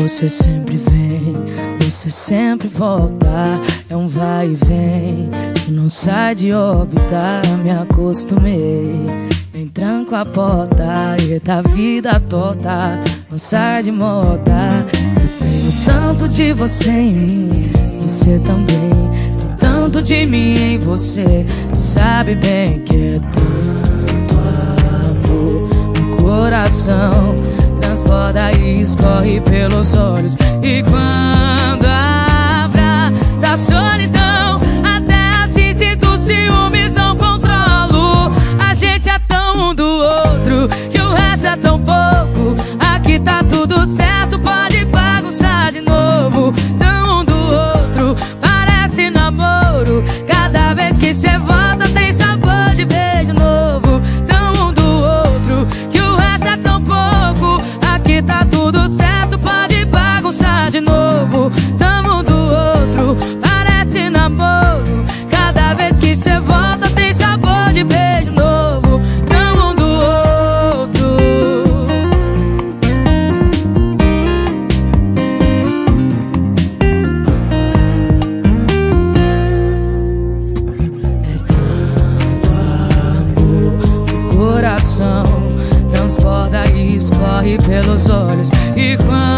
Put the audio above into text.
Você sempre vem, você sempre volta. É um vai e vem que não sai de órbita. Me acostumei, nem tranco a porta. E da vida torta, não sai de moda. Eu tenho tanto de você em mim, você também. Tem tanto de mim em você, sabe bem que é tanto amor no coração transborda e escorre pelos olhos. E quando abraça a solidão. coração transborda e escorre pelos olhos. E quando